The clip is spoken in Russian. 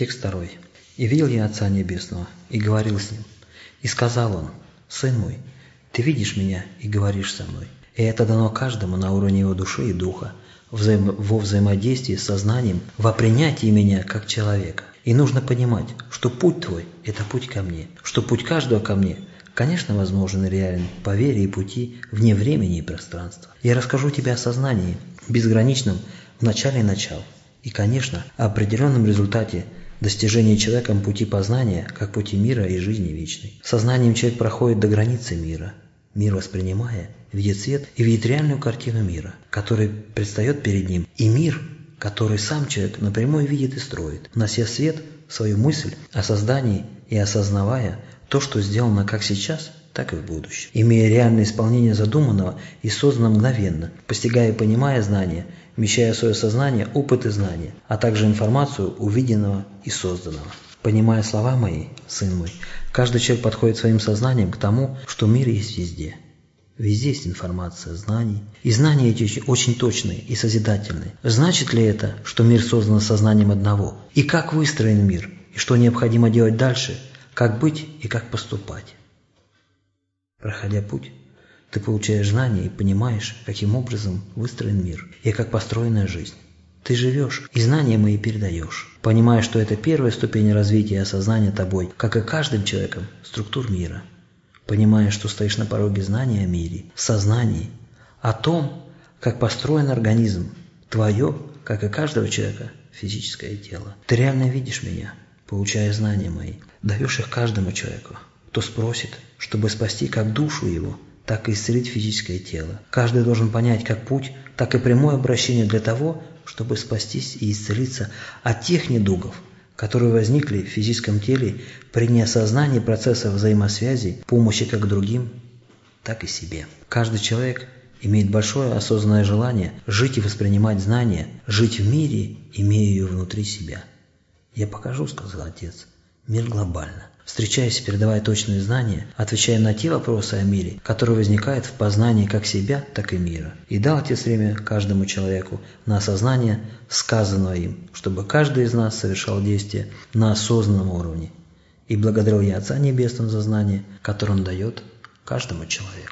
Текст второй. «И видел я Отца Небесного, и говорил с Ним. И сказал Он, Сын мой, ты видишь меня и говоришь со мной. И это дано каждому на уровне его души и духа, взаим... во взаимодействии с сознанием, во принятии меня как человека. И нужно понимать, что путь твой – это путь ко мне, что путь каждого ко мне, конечно, возможен и реален по вере и пути вне времени и пространства. Я расскажу тебе о сознании, безграничном в начале начал, и, конечно, о определенном результате достижения человеком пути познания, как пути мира и жизни вечной. Сознанием человек проходит до границы мира, мир воспринимая, видит свет и видит реальную картину мира, который предстает перед ним, и мир – который сам человек напрямую видит и строит, внося свет свою мысль о создании и осознавая то, что сделано как сейчас, так и в будущем. Имея реальное исполнение задуманного и созданного мгновенно, постигая и понимая знания, вмещая в свое сознание опыт и знания, а также информацию увиденного и созданного. Понимая слова мои, сын мой, каждый человек подходит своим сознанием к тому, что мир есть везде – Везде есть информация, знаний. И знания эти очень точные и созидательные. Значит ли это, что мир создан сознанием одного? И как выстроен мир? И что необходимо делать дальше? Как быть и как поступать? Проходя путь, ты получаешь знания и понимаешь, каким образом выстроен мир и как построена жизнь. Ты живешь, и знания мои передаешь, понимая, что это первая ступень развития осознания тобой, как и каждым человеком, структур мира – понимая, что стоишь на пороге знания о мире, сознании, о том, как построен организм, твое, как и каждого человека, физическое тело. Ты реально видишь меня, получая знания мои, даешь их каждому человеку, кто спросит, чтобы спасти как душу его, так и исцелить физическое тело. Каждый должен понять как путь, так и прямое обращение для того, чтобы спастись и исцелиться от тех недугов, которые возникли в физическом теле при неосознании процесса взаимосвязи, помощи как другим, так и себе. Каждый человек имеет большое осознанное желание жить и воспринимать знания, жить в мире, имея ее внутри себя. «Я покажу», — сказал отец, — «мир глобально встречаясь передавая точные знания, отвечая на те вопросы о мире, которые возникают в познании как себя, так и мира. И дал Отец время каждому человеку на осознание сказанного им, чтобы каждый из нас совершал действия на осознанном уровне. И благодарил я Отца Небесного за знание, которое Он дает каждому человеку.